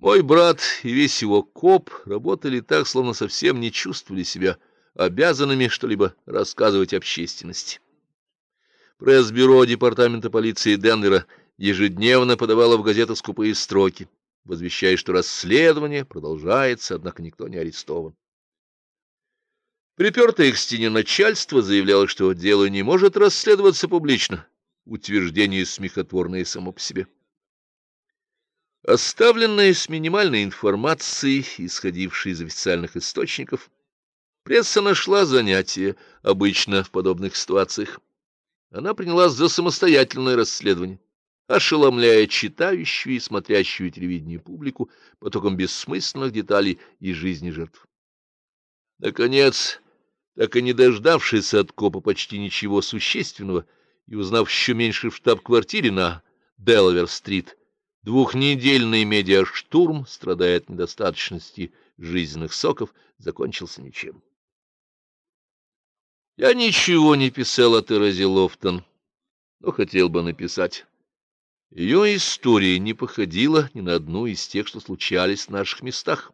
Мой брат и весь его коп работали так, словно совсем не чувствовали себя обязанными что-либо рассказывать общественности. Пресс-бюро департамента полиции Денвера ежедневно подавало в газеты скупые строки, возвещая, что расследование продолжается, однако никто не арестован. Припертое к стене начальство заявляло, что дело не может расследоваться публично. Утверждение смехотворное само по себе. Оставленная с минимальной информацией, исходившей из официальных источников, пресса нашла занятие, обычно в подобных ситуациях. Она принялась за самостоятельное расследование, ошеломляя читающую и смотрящую телевидение публику потоком бессмысленных деталей из жизни жертв. Наконец, так и не дождавшись от копа почти ничего существенного и узнав еще меньше в штаб-квартире на Делавер-стрит, Двухнедельный медиаштурм, страдая от недостаточности жизненных соков, закончился ничем. Я ничего не писал о Терезе Лофтон, но хотел бы написать. Ее история не походила ни на одну из тех, что случались в наших местах.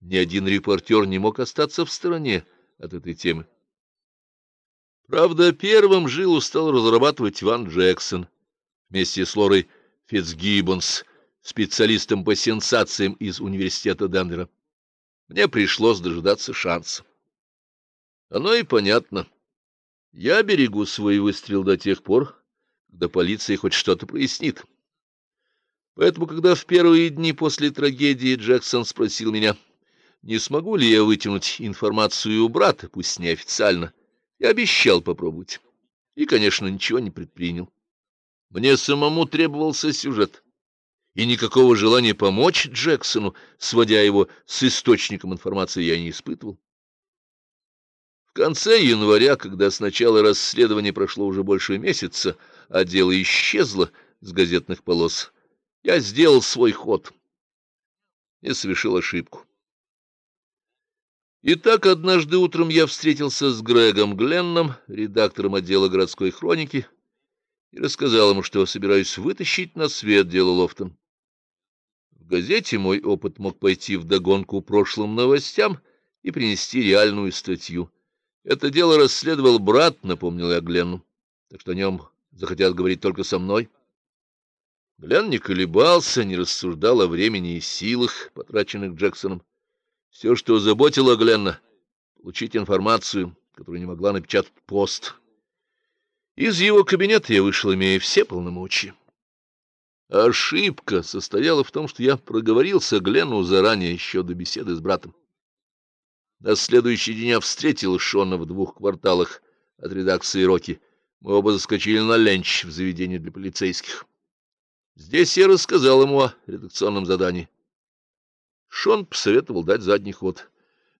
Ни один репортер не мог остаться в стороне от этой темы. Правда, первым жилу стал разрабатывать Ван Джексон вместе с Лорой Фитцгиббонс, специалистом по сенсациям из университета Денвера. Мне пришлось дожидаться шанса. Оно и понятно. Я берегу свой выстрел до тех пор, когда полиция хоть что-то прояснит. Поэтому, когда в первые дни после трагедии Джексон спросил меня, не смогу ли я вытянуть информацию у брата, пусть неофициально, я обещал попробовать. И, конечно, ничего не предпринял. Мне самому требовался сюжет, и никакого желания помочь Джексону, сводя его с источником информации, я не испытывал. В конце января, когда с начала расследования прошло уже больше месяца, а дело исчезло с газетных полос, я сделал свой ход и совершил ошибку. Итак, однажды утром я встретился с Грегом Гленном, редактором отдела городской хроники, и рассказал ему, что собираюсь вытащить на свет дело Лофтон. В газете мой опыт мог пойти вдогонку прошлым новостям и принести реальную статью. Это дело расследовал брат, напомнил я Гленну, так что о нем захотят говорить только со мной. Глен не колебался, не рассуждал о времени и силах, потраченных Джексоном. Все, что заботило Гленна, — получить информацию, которую не могла напечатать пост. Из его кабинета я вышел, имея все полномочия. Ошибка состояла в том, что я проговорился Глену заранее, еще до беседы с братом. На следующий день я встретил Шона в двух кварталах от редакции «Роки». Мы оба заскочили на ленч в заведение для полицейских. Здесь я рассказал ему о редакционном задании. Шон посоветовал дать задний ход.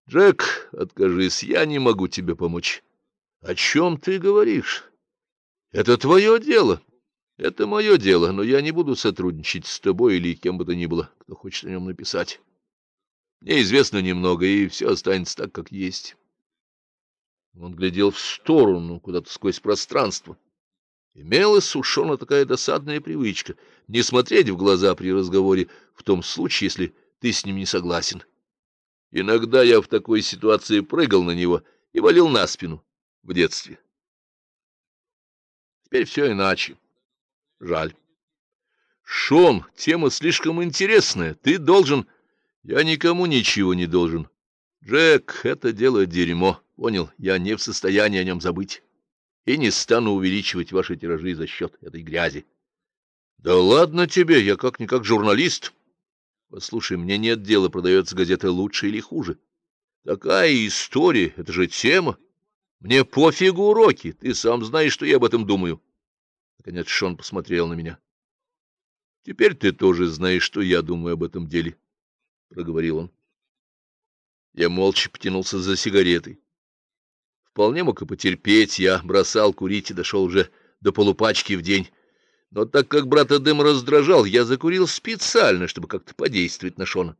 «Джек, откажись, я не могу тебе помочь». «О чем ты говоришь?» Это твое дело. Это мое дело, но я не буду сотрудничать с тобой или кем бы то ни было, кто хочет о нем написать. Мне известно немного, и все останется так, как есть. Он глядел в сторону, куда-то сквозь пространство. Имелась у такая досадная привычка — не смотреть в глаза при разговоре, в том случае, если ты с ним не согласен. Иногда я в такой ситуации прыгал на него и валил на спину в детстве. Теперь все иначе. Жаль. Шон, тема слишком интересная. Ты должен... Я никому ничего не должен. Джек, это дело дерьмо. Понял, я не в состоянии о нем забыть. И не стану увеличивать ваши тиражи за счет этой грязи. Да ладно тебе, я как-никак журналист. Послушай, мне нет дела, продается газета лучше или хуже. Такая история, это же тема. Мне пофигу уроки, ты сам знаешь, что я об этом думаю. Наконец Шон посмотрел на меня. — Теперь ты тоже знаешь, что я думаю об этом деле, — проговорил он. Я молча потянулся за сигаретой. Вполне мог и потерпеть, я бросал курить и дошел уже до полупачки в день. Но так как брата дым раздражал, я закурил специально, чтобы как-то подействовать на Шона.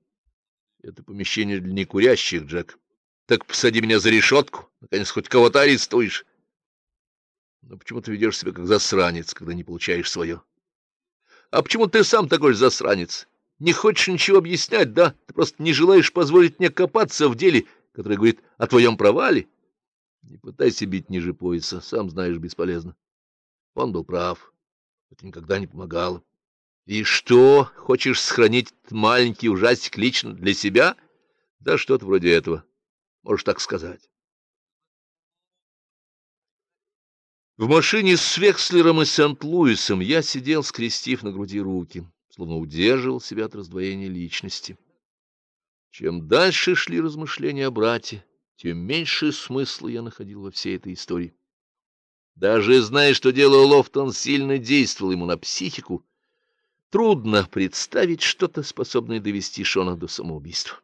Это помещение для некурящих, Джек. Так посади меня за решетку, наконец хоть кого-то арестуешь. Но почему ты ведешь себя как засранец, когда не получаешь свое? А почему ты сам такой же засранец? не хочешь ничего объяснять, да? Ты просто не желаешь позволить мне копаться в деле, которое говорит о твоем провале? Не пытайся бить ниже пояса, сам знаешь, бесполезно. Он был прав. Это никогда не помогало. И что, хочешь сохранить маленький ужастик лично для себя? Да что-то вроде этого. Можешь так сказать. В машине с Векслером и Сент-Луисом я сидел, скрестив на груди руки, словно удерживал себя от раздвоения личности. Чем дальше шли размышления о брате, тем меньше смысла я находил во всей этой истории. Даже зная, что дело Лофтон сильно действовал ему на психику, трудно представить что-то, способное довести Шона до самоубийства.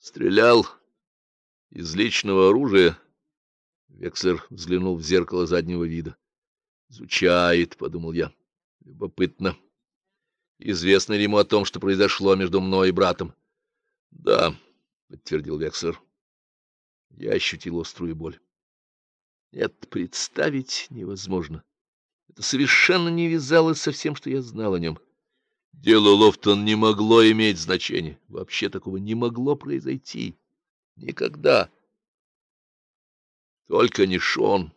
Стрелял из личного оружия. Векслер взглянул в зеркало заднего вида. «Изучает», — подумал я. «Любопытно. Известно ли ему о том, что произошло между мной и братом?» «Да», — подтвердил Векслер. Я ощутил острую боль. Это представить невозможно. Это совершенно не вязалось со всем, что я знал о нем. Дело Лофтон не могло иметь значения. Вообще такого не могло произойти. Никогда. Только не Шон.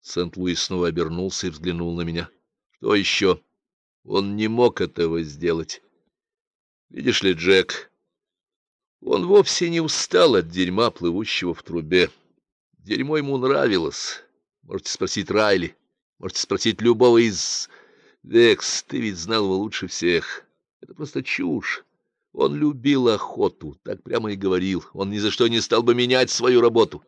Сент-Луис снова обернулся и взглянул на меня. Что еще? Он не мог этого сделать. Видишь ли, Джек, он вовсе не устал от дерьма, плывущего в трубе. Дерьмо ему нравилось. Можете спросить Райли, можете спросить любого из... Векс, ты ведь знал его лучше всех. Это просто чушь. Он любил охоту, так прямо и говорил. Он ни за что не стал бы менять свою работу.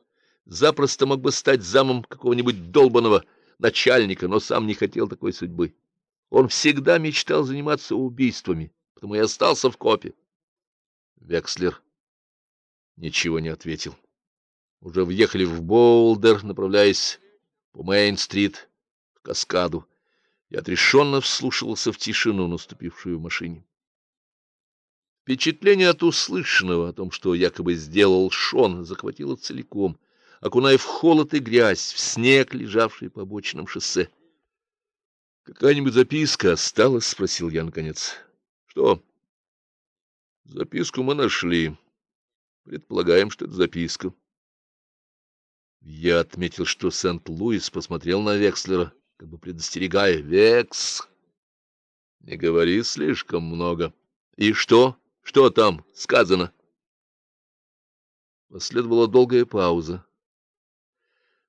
Запросто мог бы стать замом какого-нибудь долбанного начальника, но сам не хотел такой судьбы. Он всегда мечтал заниматься убийствами, потому и остался в копе. Векслер ничего не ответил уже въехали в Боулдер, направляясь по Мейн-стрит к каскаду. Я отрешенно вслушивался в тишину, наступившую в машине. Впечатление от услышанного, о том, что якобы сделал Шон, захватило целиком, окуная в холод и грязь, в снег, лежавший по обочинам шоссе. — Какая-нибудь записка осталась? — спросил я наконец. — Что? — Записку мы нашли. Предполагаем, что это записка. Я отметил, что Сент-Луис посмотрел на Векслера, как бы предостерегая. «Векс, не говори слишком много. И что? Что там сказано?» Последовала долгая пауза.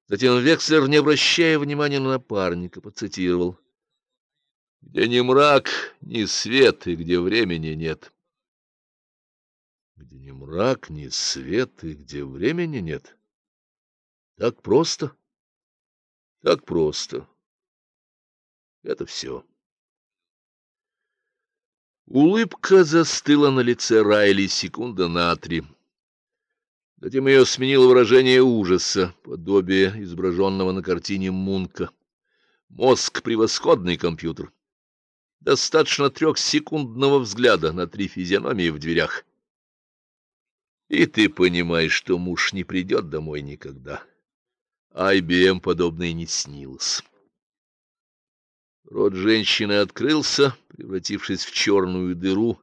Затем Векслер, не обращая внимания на напарника, процитировал. «Где ни мрак, ни свет, и где времени нет». «Где ни мрак, ни свет, и где времени нет». Так просто. Так просто. Это все. Улыбка застыла на лице Райли секунда на три. Затем ее сменило выражение ужаса, подобие изображенного на картине Мунка. Мозг — превосходный компьютер. Достаточно трехсекундного взгляда на три физиономии в дверях. И ты понимаешь, что муж не придет домой никогда. IBM подобное не снилось. Рот женщины открылся, превратившись в черную дыру,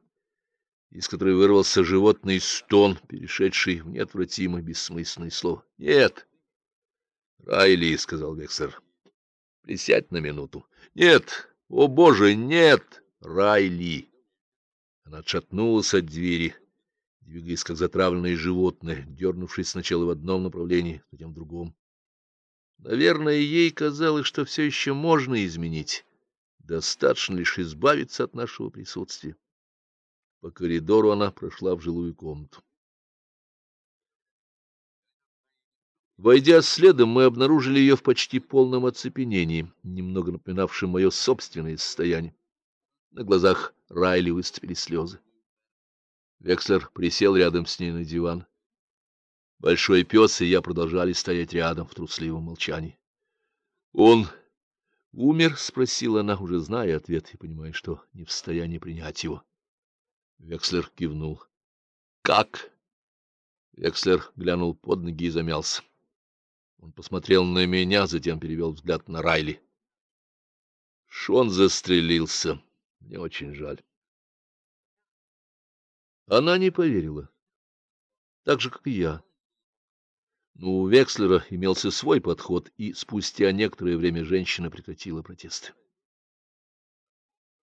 из которой вырвался животный стон, перешедший в неотвратимо бессмысленное слово. — Нет! — Райли, — сказал Вексер, — присядь на минуту. — Нет! О, Боже, нет! Райли! Она отшатнулась от двери, двигаясь, как затравленное животное, дернувшись сначала в одном направлении, затем в другом. Наверное, ей казалось, что все еще можно изменить. Достаточно лишь избавиться от нашего присутствия. По коридору она прошла в жилую комнату. Войдя следом, мы обнаружили ее в почти полном оцепенении, немного напоминавшем мое собственное состояние. На глазах Райли выступили слезы. Векслер присел рядом с ней на диван. Большой пес и я продолжали стоять рядом в трусливом молчании. — Он умер? — спросила она, уже зная ответ и понимая, что не в состоянии принять его. Векслер кивнул. — Как? Векслер глянул под ноги и замялся. Он посмотрел на меня, затем перевел взгляд на Райли. Шон застрелился. Мне очень жаль. Она не поверила, так же, как и я. Но у Векслера имелся свой подход, и спустя некоторое время женщина прекратила протесты.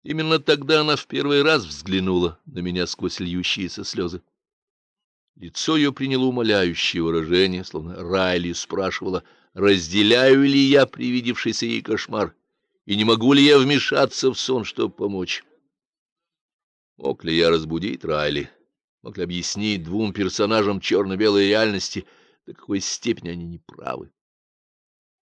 Именно тогда она в первый раз взглянула на меня сквозь льющиеся слезы. Лицо ее приняло умоляющее выражение, словно Райли спрашивала, разделяю ли я привидевшийся ей кошмар, и не могу ли я вмешаться в сон, чтобы помочь. Мог ли я разбудить Райли? Мог ли объяснить двум персонажам черно-белой реальности, до какой степени они неправы?